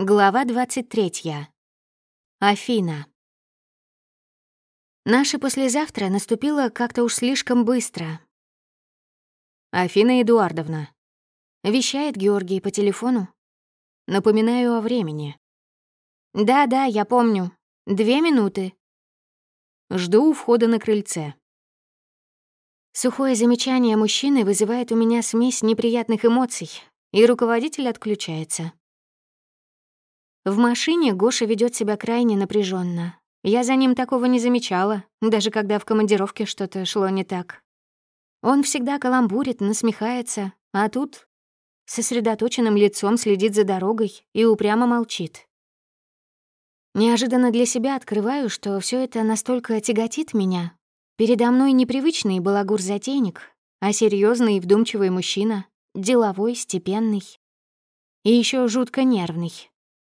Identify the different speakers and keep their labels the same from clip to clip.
Speaker 1: Глава 23. Афина. Наше послезавтра наступило как-то уж слишком быстро. «Афина Эдуардовна», — вещает Георгий по телефону. «Напоминаю о времени». «Да-да, я помню. Две минуты». Жду у входа на крыльце. Сухое замечание мужчины вызывает у меня смесь неприятных эмоций, и руководитель отключается. В машине Гоша ведет себя крайне напряженно. Я за ним такого не замечала, даже когда в командировке что-то шло не так. Он всегда каламбурит, насмехается, а тут сосредоточенным лицом следит за дорогой и упрямо молчит. Неожиданно для себя открываю, что все это настолько тяготит меня. Передо мной непривычный балагур-затейник, а серьезный и вдумчивый мужчина, деловой, степенный и еще жутко нервный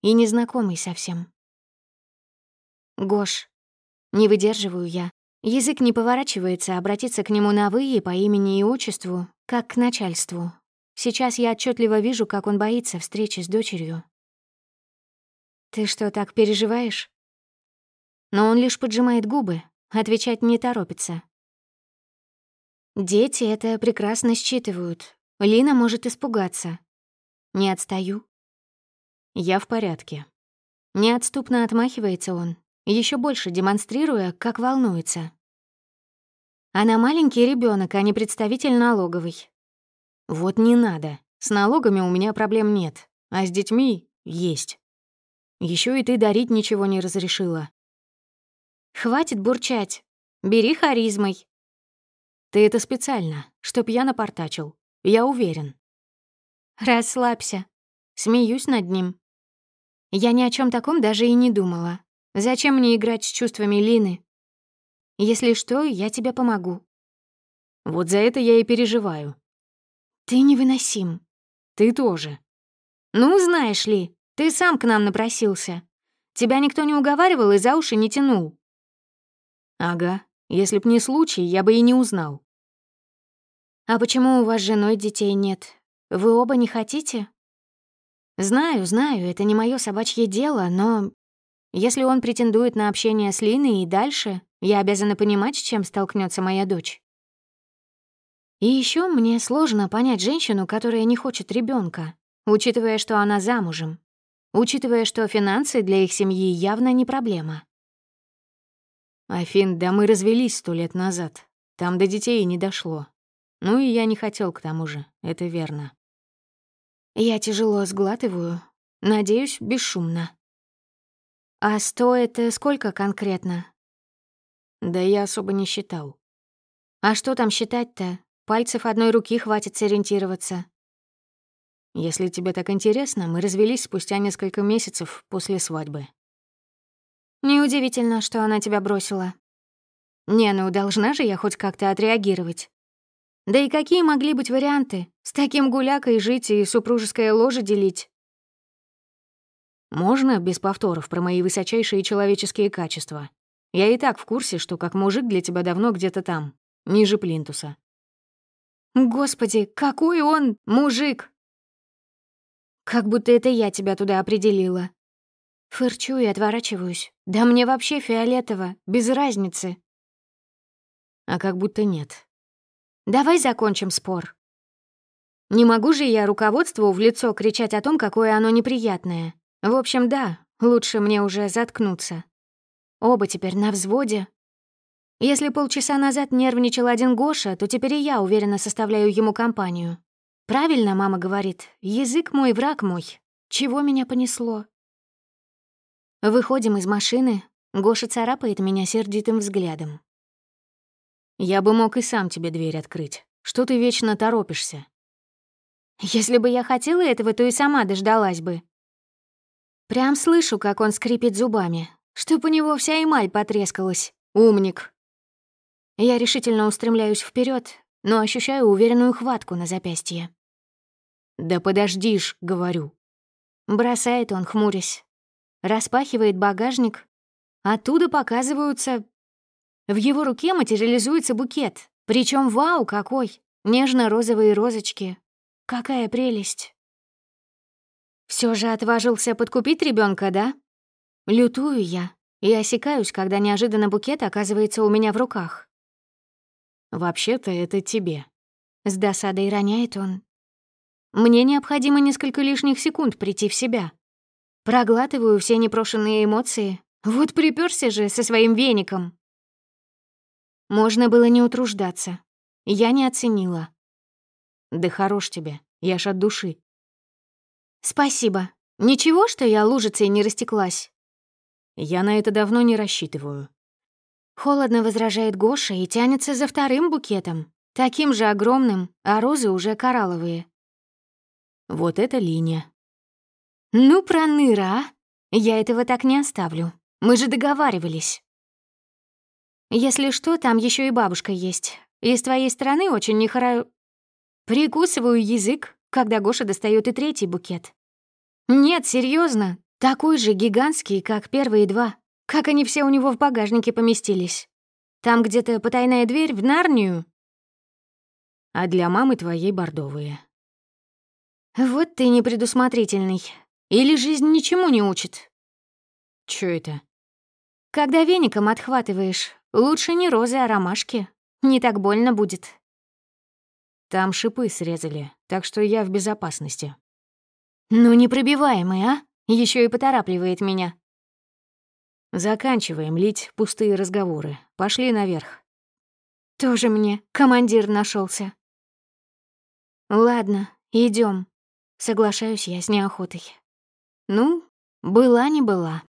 Speaker 1: и незнакомый совсем. Гош. Не выдерживаю я. Язык не поворачивается обратиться к нему на «вы» и по имени и отчеству, как к начальству. Сейчас я отчетливо вижу, как он боится встречи с дочерью. «Ты что, так переживаешь?» Но он лишь поджимает губы, отвечать не торопится. Дети это прекрасно считывают. Лина может испугаться. Не отстаю. Я в порядке. Неотступно отмахивается он, еще больше демонстрируя, как волнуется. Она маленький ребенок, а не представитель налоговой. Вот не надо. С налогами у меня проблем нет, а с детьми есть. Еще и ты дарить ничего не разрешила. Хватит бурчать. Бери харизмой. Ты это специально, чтоб я напортачил. Я уверен. Расслабься. Смеюсь над ним. Я ни о чем таком даже и не думала. Зачем мне играть с чувствами Лины? Если что, я тебе помогу. Вот за это я и переживаю. Ты невыносим. Ты тоже. Ну, знаешь ли, ты сам к нам напросился. Тебя никто не уговаривал и за уши не тянул. Ага, если б не случай, я бы и не узнал. А почему у вас с женой детей нет? Вы оба не хотите? Знаю, знаю, это не мое собачье дело, но если он претендует на общение с Линой и дальше, я обязана понимать, с чем столкнется моя дочь. И еще мне сложно понять женщину, которая не хочет ребенка, учитывая, что она замужем, учитывая, что финансы для их семьи явно не проблема. Афин, да мы развелись сто лет назад. Там до детей не дошло. Ну и я не хотел к тому же, это верно. Я тяжело сглатываю, надеюсь, бесшумно. А сто — это сколько конкретно? Да я особо не считал. А что там считать-то? Пальцев одной руки хватит сориентироваться. Если тебе так интересно, мы развелись спустя несколько месяцев после свадьбы. Неудивительно, что она тебя бросила. Не, ну должна же я хоть как-то отреагировать. Да и какие могли быть варианты? С таким гулякой жить и супружеское ложе делить? Можно без повторов про мои высочайшие человеческие качества? Я и так в курсе, что как мужик для тебя давно где-то там, ниже плинтуса. Господи, какой он мужик! Как будто это я тебя туда определила. Фырчу и отворачиваюсь. Да мне вообще фиолетово, без разницы. А как будто нет. Давай закончим спор. Не могу же я руководству в лицо кричать о том, какое оно неприятное. В общем, да, лучше мне уже заткнуться. Оба теперь на взводе. Если полчаса назад нервничал один Гоша, то теперь и я уверенно составляю ему компанию. Правильно мама говорит, язык мой, враг мой. Чего меня понесло? Выходим из машины, Гоша царапает меня сердитым взглядом. Я бы мог и сам тебе дверь открыть. Что ты вечно торопишься? Если бы я хотела этого, то и сама дождалась бы. Прям слышу, как он скрипит зубами, чтоб у него вся эмаль потрескалась. Умник. Я решительно устремляюсь вперед, но ощущаю уверенную хватку на запястье. «Да подождишь», — говорю. Бросает он, хмурясь. Распахивает багажник. Оттуда показываются в его руке материализуется букет. Причем вау какой! Нежно-розовые розочки. Какая прелесть! Все же отважился подкупить ребенка, да? Лютую я и осекаюсь, когда неожиданно букет оказывается у меня в руках.
Speaker 2: «Вообще-то это тебе», —
Speaker 1: с досадой роняет он. Мне необходимо несколько лишних секунд прийти в себя. Проглатываю все непрошенные эмоции. Вот припёрся же со своим веником. Можно было не утруждаться. Я не оценила.
Speaker 2: Да хорош тебе, я ж от души.
Speaker 1: Спасибо. Ничего, что я лужицей не растеклась?
Speaker 2: Я на это давно не рассчитываю.
Speaker 1: Холодно возражает Гоша и тянется за вторым букетом, таким же огромным, а розы уже коралловые.
Speaker 2: Вот это линия.
Speaker 1: Ну, проныра, а? Я этого так не оставлю. Мы же договаривались. Если что, там еще и бабушка есть. И с твоей стороны очень нехоро... Прикусываю язык, когда Гоша достает и третий букет. Нет, серьезно, такой же гигантский, как первые два. Как они все у него в багажнике поместились. Там где-то потайная дверь в Нарнию.
Speaker 2: А для мамы твоей бордовые.
Speaker 1: Вот ты непредусмотрительный. Или жизнь ничему не учит?
Speaker 2: Чё это?
Speaker 1: Когда веником отхватываешь, лучше не розы, а ромашки. Не так больно будет.
Speaker 2: Там шипы срезали, так что я в безопасности.
Speaker 1: Ну, непробиваемый, а? Еще и поторапливает меня.
Speaker 2: Заканчиваем лить пустые разговоры. Пошли наверх.
Speaker 1: Тоже мне командир нашелся. Ладно, идем. Соглашаюсь я с неохотой. Ну, была не была.